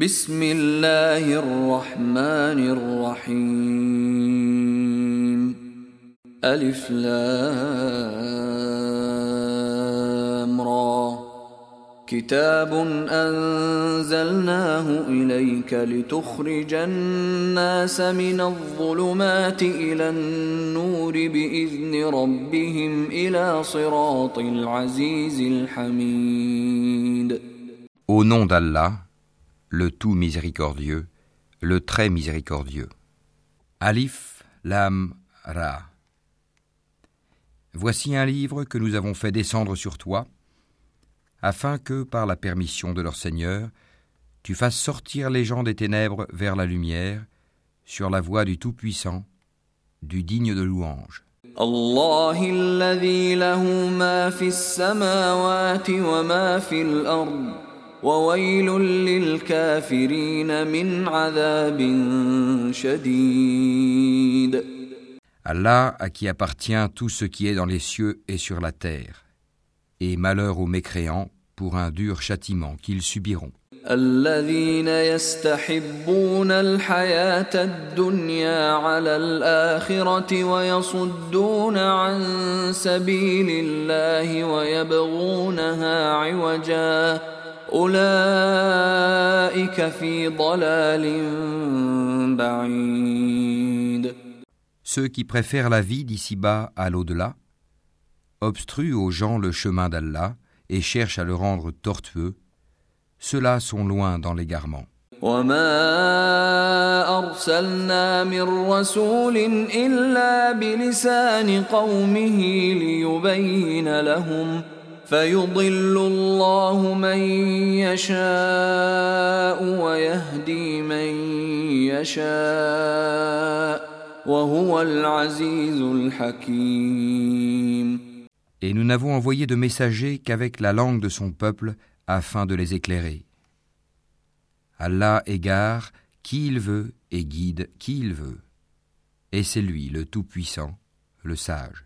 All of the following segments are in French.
بسم الله الرحمن الرحيم. ألف لام را. كتاب أنزلناه إليك لتخرج الناس من الظلمات إلى النور بإذن ربهم إلى صراط العزيز الحميد. Au nom d'Allah, le tout miséricordieux, le très miséricordieux. Alif Lam Ra. Voici un livre que nous avons fait descendre sur toi, afin que, par la permission de leur Seigneur, tu fasses sortir les gens des ténèbres vers la lumière, sur la voie du Tout-Puissant, du digne de louange. الله الذي له ما في السماوات وما في الأرض وويل للكافرين من عذاب شديد Allah à qui appartient tout ce qui est dans les cieux et sur la terre, et malheur aux mécréants pour un dur châtiment qu'ils subiront. الذين يستحبون الحياة الدنيا على الآخرة ويصدون عن سبيل الله ويبغونها عوجا أولئك في ضلال بعيد Ceux qui préfèrent la vie d'ici-bas à l'au-delà, obstruent aux gens le chemin d'Allah et cherchent à le rendre tortueux, ceux-là sont loin dans l'égarement. وما أرسلنا من رسول إلا بلسان قومه ليبين لهم فيضل الله من يشاء ويهدي من يشاء وهو العزيز الحكيم Et nous n'avons envoyé de messagers qu'avec la langue de son peuple afin de les éclairer. Allah égare qui il veut et guide qui il veut. Et c'est lui le Tout-Puissant, le Sage.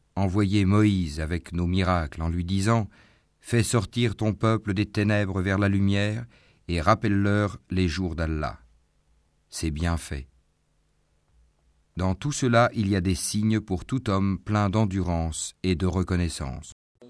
envoyé Moïse avec nos miracles en lui disant Fais sortir ton peuple des ténèbres vers la lumière et rappelle-leur les jours d'Allah. C'est bien fait. Dans tout cela, il y a des signes pour tout homme plein d'endurance et de reconnaissance.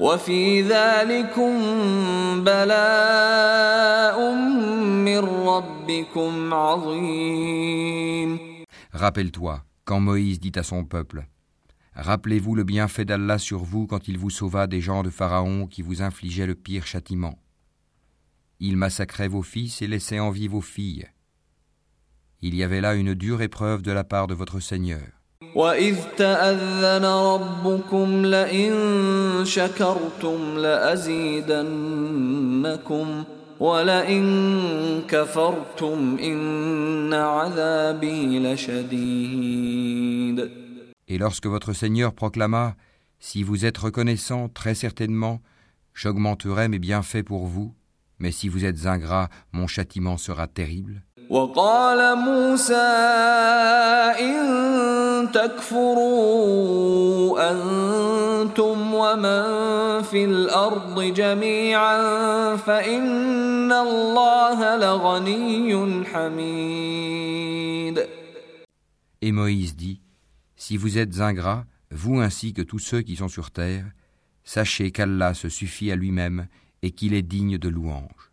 وفي ذلكم بلاء من ربكم عظيم Rappelle-toi, quand Moïse dit à son peuple Rappelez-vous le bienfait d'Allah sur vous quand il vous sauva des gens de Pharaon qui vous infligeaient le pire châtiment. Il massacrait vos fils et laissait en vie vos filles. Il y avait là une dure épreuve de la part de votre Seigneur. وإذ تأذن ربكم لئن شكرتم لأزيدنكم ولئن كفرتم إن عذابي لشديد Et lorsque votre Seigneur proclama Si vous êtes reconnaissant, très certainement, j'augmenterai mes bienfaits pour vous, mais si vous êtes ingrat, mon châtiment sera terrible. وقال موسى إن تكفروا أنتم ومن في الأرض جميعا فإن الله لغني حميد Et Moïse dit Si vous êtes ingrats, vous ainsi que tous ceux qui sont sur terre, sachez qu'Allah se suffit à lui-même et qu'il est digne de louange.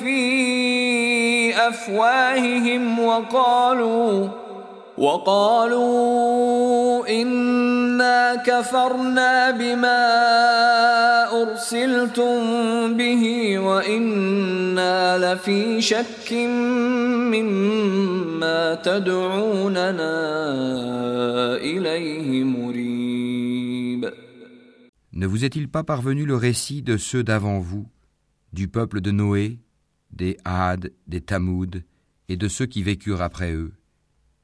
في أفواههم وقالوا وقالوا إنا كفرنا بما أرسلتم به وإنا لفي شك مما تدعوننا إليه مريب Ne vous est-il pas parvenu le récit de ceux d'avant vous, du peuple de Noé, des Had, des Tamoud et de ceux qui vécurent après eux,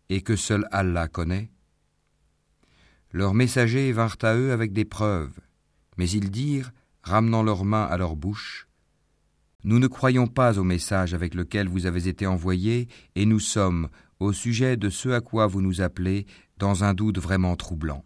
et que seul Allah connaît Leurs messagers vinrent à eux avec des preuves, mais ils dirent, ramenant leurs mains à leur bouche, Nous ne croyons pas au message avec lequel vous avez été envoyés, et nous sommes, au sujet de ce à quoi vous nous appelez, dans un doute vraiment troublant.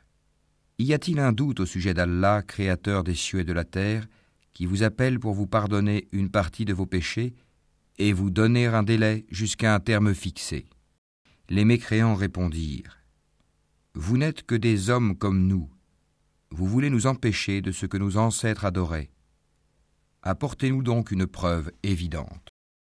Y a-t-il un doute au sujet d'Allah, créateur des cieux et de la terre, qui vous appelle pour vous pardonner une partie de vos péchés et vous donner un délai jusqu'à un terme fixé? Les mécréants répondirent Vous n'êtes que des hommes comme nous. Vous voulez nous empêcher de ce que nos ancêtres adoraient. Apportez-nous donc une preuve évidente.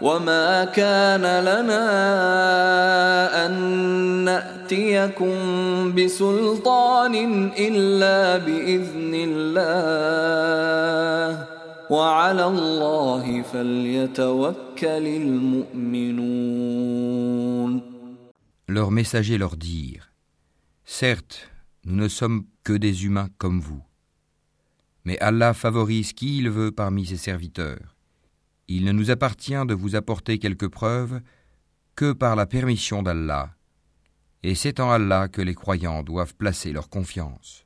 وما كان لنا أن نأتيكم بسلطان إلا بإذن الله وعلى الله فليتوكل المؤمنون Leurs messagers leur dirent Certes, nous ne sommes que des humains comme vous. Mais Allah favorise qui il veut parmi ses serviteurs. Il ne nous appartient de vous apporter quelques preuves que par la permission d'Allah. Et c'est en Allah que les croyants doivent placer leur confiance.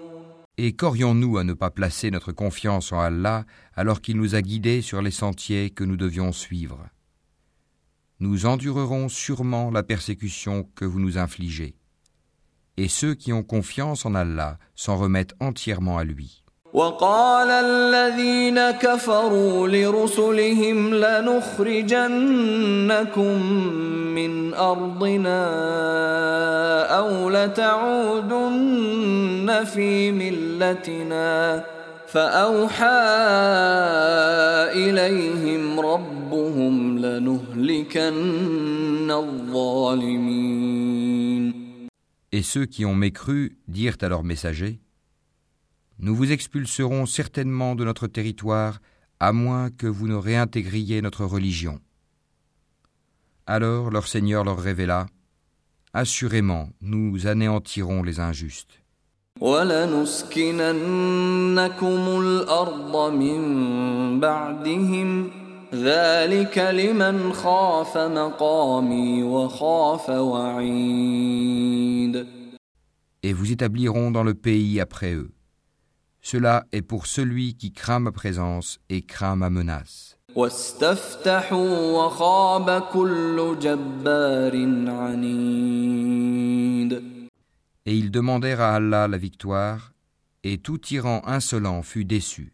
Et qu'aurions-nous à ne pas placer notre confiance en Allah alors qu'il nous a guidés sur les sentiers que nous devions suivre? Nous endurerons sûrement la persécution que vous nous infligez. Et ceux qui ont confiance en Allah s'en remettent entièrement à lui. وقال الذين كفروا لرسلهم لنخرجنكم من أرضنا أو لتعودن في ملتنا فأوحى إليهم ربهم لنهلكن الظالمين. Et ceux qui ont mécru dirent à leurs messagers nous vous expulserons certainement de notre territoire, à moins que vous ne réintégriez notre religion. Alors leur Seigneur leur révéla, Assurément, nous anéantirons les injustes. Et vous établirons dans le pays après eux. Cela est pour celui qui craint ma présence et craint ma menace. Et ils demandèrent à Allah la victoire, et tout tyran insolent fut déçu.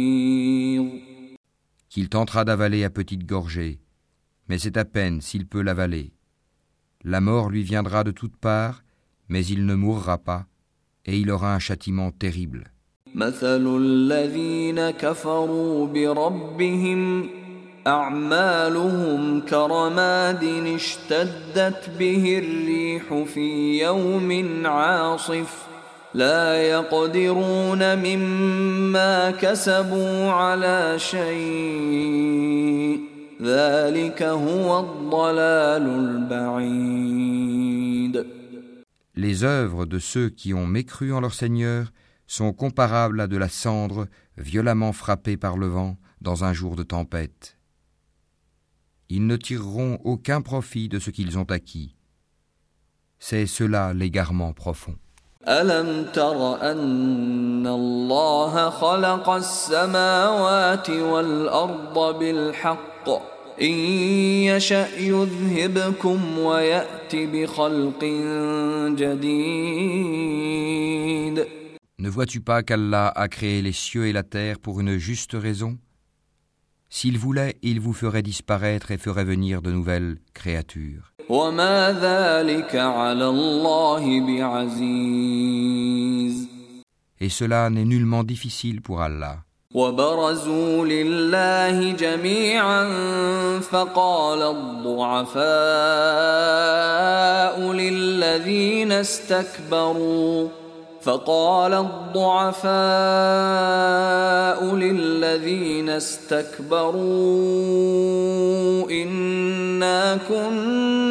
Qu'il tentera d'avaler à petite gorgée, mais c'est à peine s'il peut l'avaler. La mort lui viendra de toutes parts, mais il ne mourra pas, et il aura un châtiment terrible. مثل الذين كفروا بربهم أعمالهم كرماد اشتدت به الريح في يوم عاصف لا يقدرون مما كسبوا على شيء ذلك هو الضلال البعيد Les œuvres de ceux qui ont mécru en leur Seigneur sont comparables à de la cendre violemment frappée par le vent dans un jour de tempête. Ils ne tireront aucun profit de ce qu'ils ont acquis. C'est cela l'égarement profond. ألم تر أن الله خلق السماوات والأرض بالحق إن يشأ يذهبكم ويأت بخلق جديد Ne vois-tu pas qu'Allah a créé les cieux et la terre pour une juste raison S'il voulait, il vous ferait disparaître et ferait venir de nouvelles créatures. وما ذلك على الله بعزيز Et cela n'est nullement difficile pour Allah. وبرزوا لله جميعا فقال الضعفاء للذين استكبروا فقال الضعفاء للذين استكبروا إنا كنا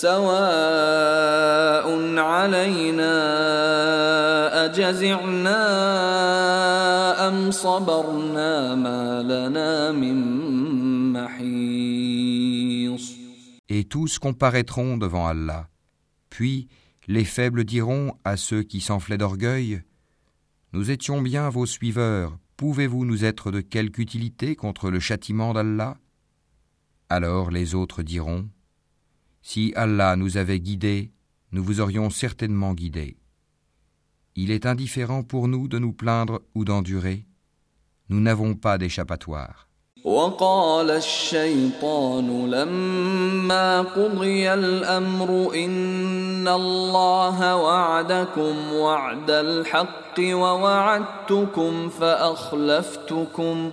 سواء علينا أجزعنا أم صبرنا ما لنا من محيص Et tous comparaîtront devant Allah. Puis les faibles diront à ceux qui s'enflaient d'orgueil Nous étions bien vos suiveurs, pouvez-vous nous être de quelque utilité contre le châtiment d'Allah Alors les autres diront Si Allah nous avait guidés, nous vous aurions certainement guidés. Il est indifférent pour nous de nous plaindre ou d'endurer. Nous n'avons pas d'échappatoire. وقال الشيطان لما قضي الامر ان الله وعدكم وعد الحق ووعدتكم فاخلفتكم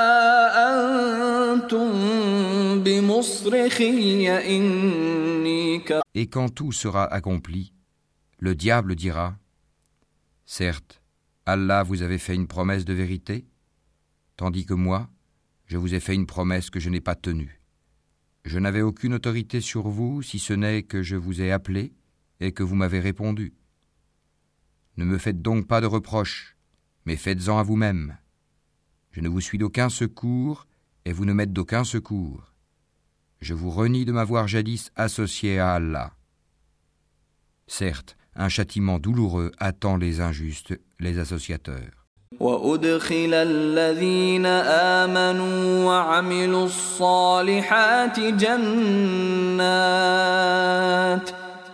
Et quand tout sera accompli, Le diable dira Certes, Allah vous avait fait une promesse de vérité, tandis que moi, je vous ai fait une promesse que je n'ai pas tenue. Je n'avais aucune autorité sur vous si ce n'est que je vous ai appelé et que vous m'avez répondu. Ne me faites donc pas de reproches, mais faites-en à vous-même. Je ne vous suis d'aucun secours et vous ne m'êtes d'aucun secours Je vous renie de m'avoir jadis associé à Allah. Certes, un châtiment douloureux attend les injustes, les associateurs. وأدخل الذين آمنوا وعملوا الصالحات جنات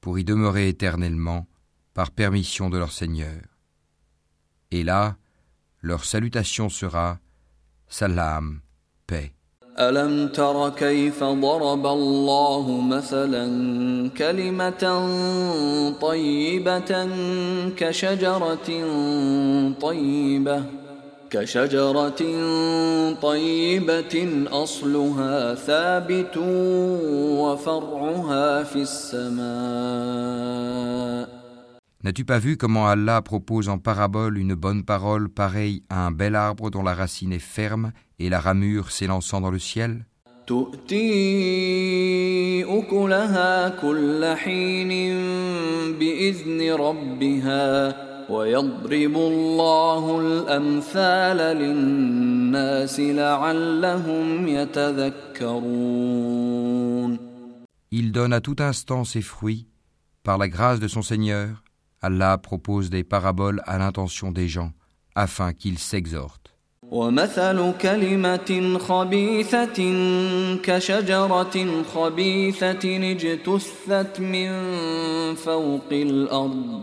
pour y demeurer éternellement, par permission de leur Seigneur. Et là, leur salutation sera Salam, paix. ألم تر كيف ضرب الله مثلا كلمة طيبة كشجرة طيبة كشجرة طيبة أصلها ثابت وفرعها في السماء N'as-tu pas vu comment Allah propose en parabole une bonne parole pareille à un bel arbre dont la racine est ferme et la ramure s'élançant dans le ciel Il donne à tout instant ses fruits par la grâce de son Seigneur Allah propose des paraboles à l'intention des gens afin qu'ils s'exhortent. ومثل كلمة خبيثة كشجرة خبيثة اجتثت من فوق الأرض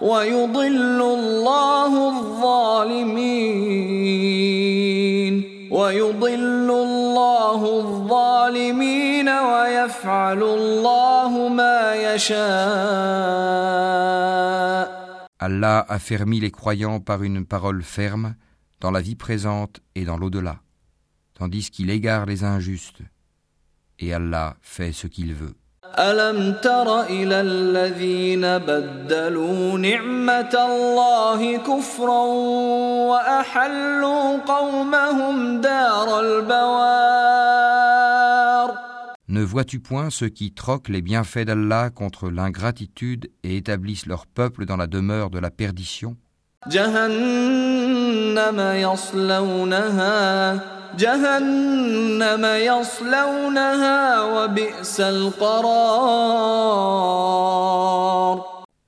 ويضل الله الظالمين ويضل الله الظالمين ويفعل الله ما يشاء Allah a fermi les croyants par une parole ferme dans la vie présente et dans l'au-delà, tandis qu'il égare les injustes. Et Allah fait ce qu'il veut. Ne vois-tu point ceux qui troquent les bienfaits d'Allah contre l'ingratitude et établissent leur peuple dans la demeure de la perdition?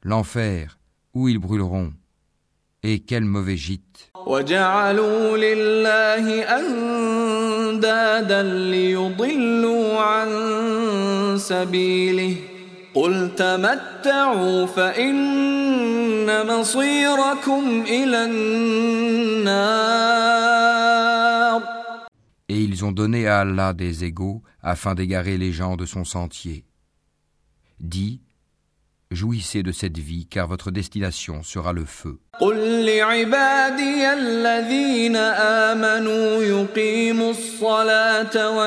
L'enfer, où ils brûleront, et quel mauvais gîte. أندادا ليضلوا عن سبيله. قل تمتعوا فإن مصيركم إلى النار. ils ont donné à Allah des égaux afin d'égarer les gens de son sentier. Dis, Jouissez de cette vie car votre destination sera le feu. قل لعبادي الذين آمنوا يقيموا الصلاة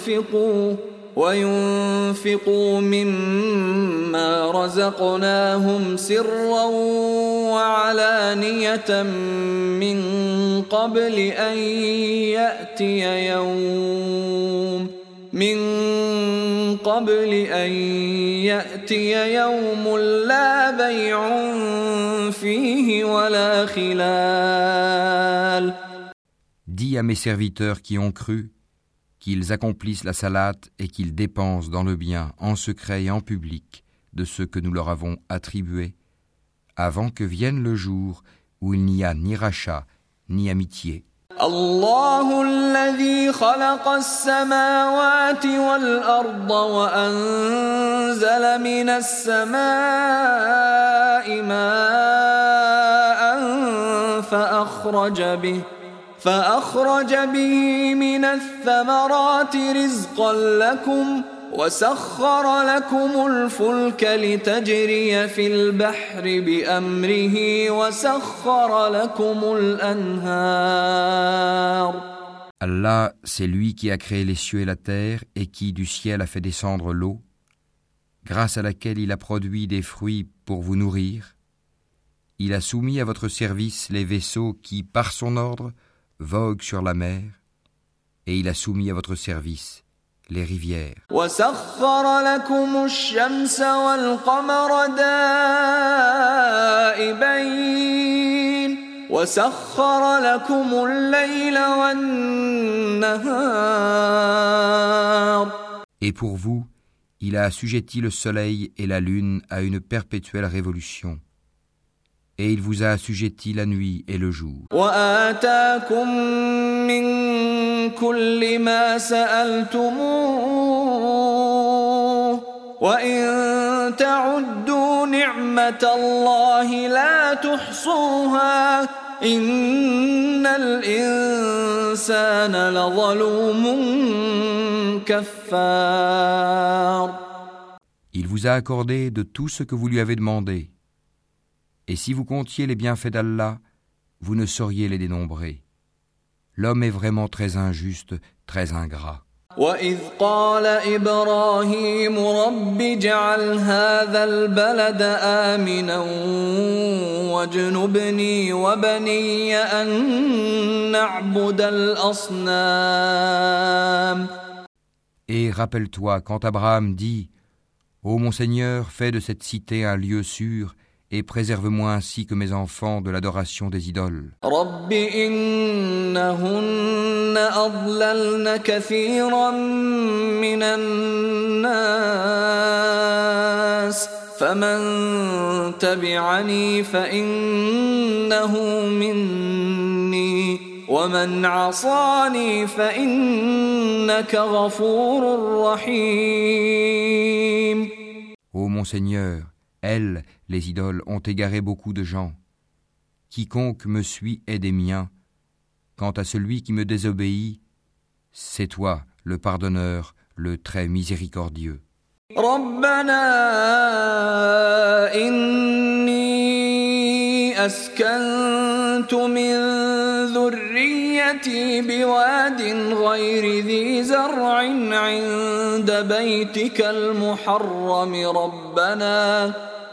وينفقوا وينفقوا مما رزقناهم سرا وعلانية من قبل أن يأتي يوم من قبل أن يأتي يوم لا بيع فيه ولا ولا خلال Dis à mes serviteurs qui ont cru qu'ils accomplissent la salate et qu'ils dépensent dans le bien, en secret et en public, de ce que nous leur avons attribué, avant que vienne le jour où il n'y a ni rachat ni amitié. الله الذي خلق السماوات والأرض وأنزل من السماء ماء فأخرج به فأخرج به من الثمرات رزقا لكم وسخر لكم الفلك لتجري في البحر بأمره وسخر لكم الأنهار Allah, c'est lui qui a créé les cieux et la terre et qui du ciel a fait descendre l'eau, grâce à laquelle il a produit des fruits pour vous nourrir. Il a soumis à votre service les vaisseaux qui, par son ordre, voguent sur la mer, et il a soumis à votre service les rivières. Et pour vous, il a assujetti le soleil et la lune à une perpétuelle révolution et il vous a assujetti la nuit et le jour. وآتاكم من كل ما سألتموه وإن تعدوا نعمة الله لا تحصوها إن الإنسان لظلوم كفار Il vous a accordé de tout ce que vous lui avez demandé. Et si vous comptiez les bienfaits d'Allah, vous ne sauriez les dénombrer. L'homme est vraiment très injuste, très ingrat. وإذ قال إبراهيم رب اجعل هذا البلد آمنا واجنبني وبني أن نعبد الأصنام Et rappelle-toi quand Abraham dit Ô mon Seigneur, fais de cette cité un lieu sûr et préserve-moi ainsi que mes enfants de l'adoration des idoles. رب إنهن أضللن كثيرا من الناس فمن تبعني فإنه مني ومن عصاني فإنك غفور رحيم Ô mon Seigneur, elles, les idoles, ont égaré beaucoup de gens. Quiconque me suit est des miens. Quant à celui qui me désobéit, c'est toi, le pardonneur, le très miséricordieux. ربنا إني أسكنت من ذريتي بواد غير ذي زرع عند بيتك المحرم ربنا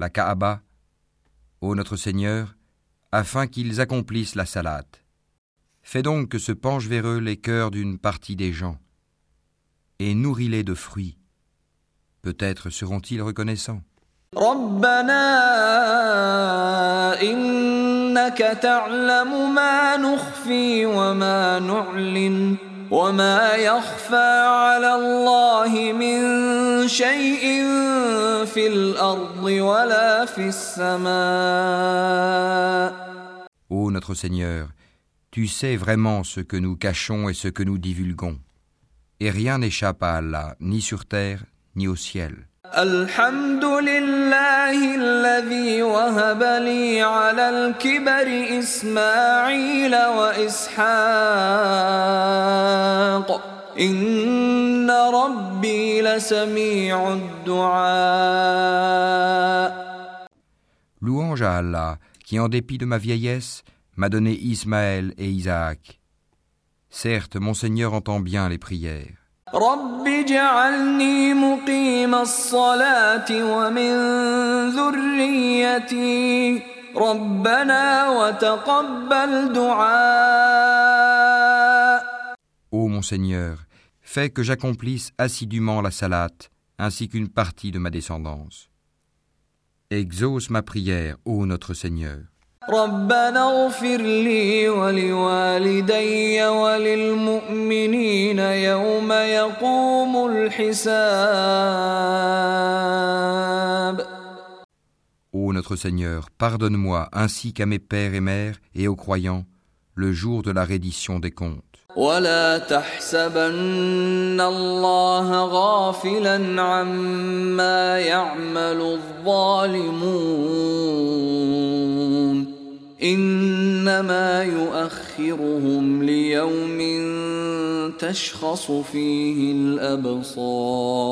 la Kaaba, ô notre Seigneur, afin qu'ils accomplissent la salate. Fais donc que se penchent vers eux les cœurs d'une partie des gens, et nourris-les de fruits. Peut-être seront-ils reconnaissants. ربنا إنك تعلم ما نخفي وما نعلن وما يخفى على الله من شيء في الأرض ولا في السماء Ô notre Seigneur, tu sais vraiment ce que nous cachons et ce que nous divulguons. Et rien n'échappe à Allah, ni sur terre, ni au ciel. الحمد لله الذي وهب لي على الكبر إسماعيل وإسحاق إن ربي لسميع الدعاء Louange à Allah, qui en dépit de ma vieillesse, m'a donné Ismaël et Isaac. Certes, mon Seigneur entend bien les prières. رب اجعلني مقيم الصلاة ومن ذريتي ربنا وتقبل دعاء Ô mon Seigneur, fais que j'accomplisse assidûment la salate, ainsi qu'une partie de ma descendance. Exauce ma prière, ô notre Seigneur. ربنا اغفر لي ولوالدي وللمؤمنين يوم يقوم الحساب Ô notre Seigneur, pardonne-moi ainsi qu'à mes pères et mères et aux croyants le jour de la reddition des comptes. ولا تحسبن الله غافلا عما يعمل الظالمون انما يؤخرهم ليوم تشخص فيه الابصار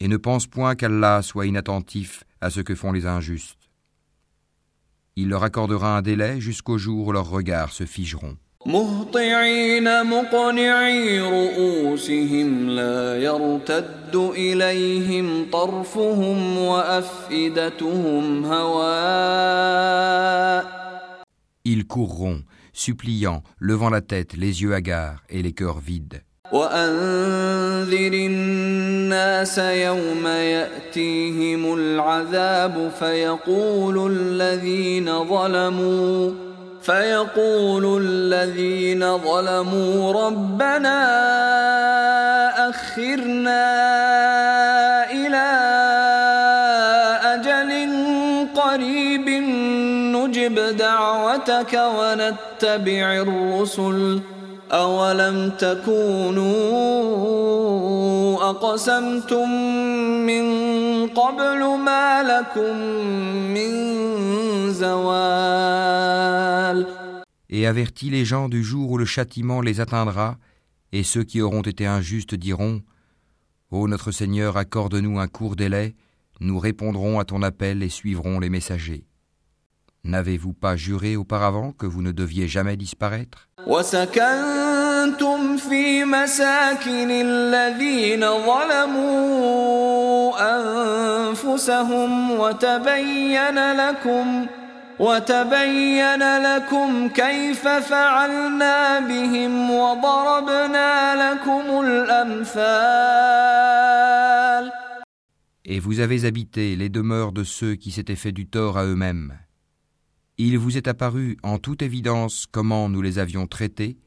Et ne pense point qu'Allah soit inattentif à ce que font les injustes. Il leur accordera un délai jusqu'au jour où leurs regards se figeront. مهطعين مقنعي رؤوسهم لا يرتد إليهم طرفهم وأفئدتهم هواء Ils courront, suppliant, levant la tête, les yeux hagards et les cœurs vides. وأنذر الناس يوم يأتيهم العذاب فيقول الذين ظلموا فيقول الذين ظلموا ربنا أخرنا إلى أجل قريب نجب دعوتك ونتبع الرسل أولم تكونوا أقسمتم من قبل ما لكم من زوال Et avertis les gens du jour où le châtiment les atteindra, et ceux qui auront été injustes diront Ô notre Seigneur, accorde-nous un court délai, nous répondrons à ton appel et suivrons les messagers. N'avez-vous pas juré auparavant que vous ne deviez jamais disparaître وسكنتم في مساكن الذين ظلموا أنفسهم وتبين لكم وتبين لكم كيف فعلنا بهم وضربنا لكم الأمثال Et vous avez habité les demeures de ceux qui s'étaient fait du tort à eux-mêmes. Il vous est apparu en toute évidence comment nous les avions traités,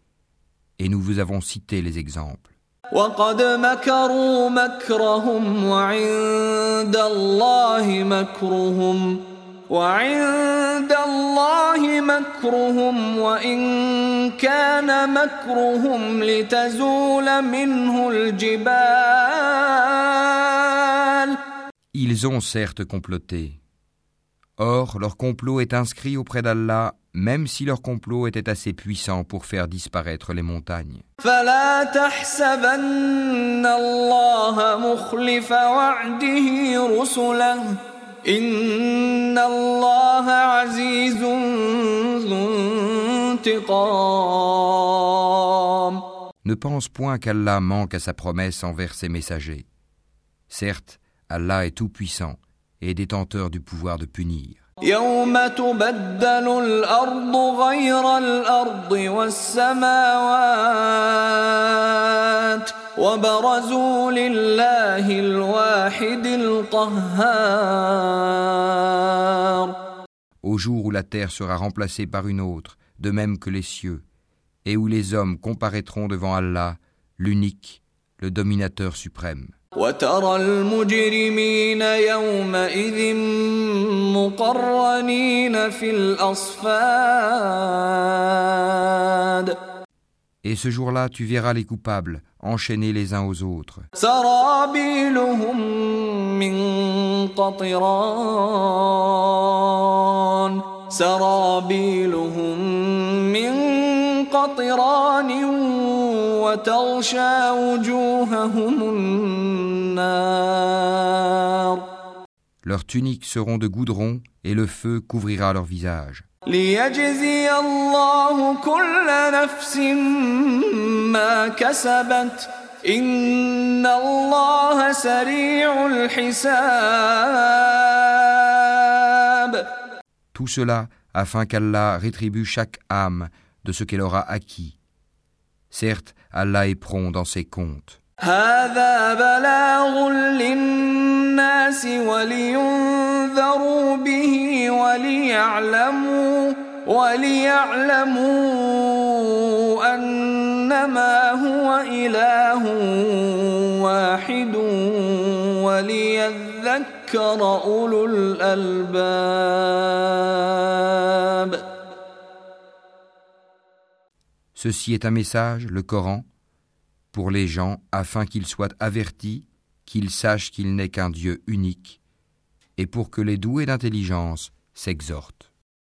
et nous vous avons cité les exemples. وقد مكروا مكرهم وعند الله مكرهم وعند الله مكرهم وإن كان مكرهم لتزول منه الجبال Ils ont certes comploté. Or, leur complot est inscrit auprès d'Allah, même si leur complot était assez puissant pour faire disparaître les montagnes. Ne pense point qu'Allah manque à sa promesse envers ses messagers. Certes, Allah est tout-puissant et détenteur du pouvoir de punir. يوم تبدل الأرض غير الأرض والسماوات وبرزوا لله الواحد القهار Au jour où la terre sera remplacée par une autre, de même que les cieux, et où les hommes comparaîtront devant Allah, l'unique, le dominateur suprême. وترى المجرمين يومئذ مقرنين في الأصفاد Et ce jour-là, tu verras les coupables enchaînés les uns aux autres. سرابيلهم من قطران سرابيلهم من قطران وتغشى وجوههم النار Leurs tuniques seront de goudron et le feu couvrira leur visage. ليجزي الله كل نفس ما كسبت إن الله سريع الحساب Tout cela afin qu'Allah rétribue chaque âme de ce qu'elle aura acquis. Certes, Allah est prompt dans ses comptes. هذا بلاغ للناس ولينذروا به وليعلموا وليعلموا أنما هو إله واحد وليذكر أولو الألباب Ceci est un message, le Coran, pour les gens afin qu'ils soient avertis, qu'ils sachent qu'il n'est qu'un Dieu unique, et pour que les doués d'intelligence s'exhortent.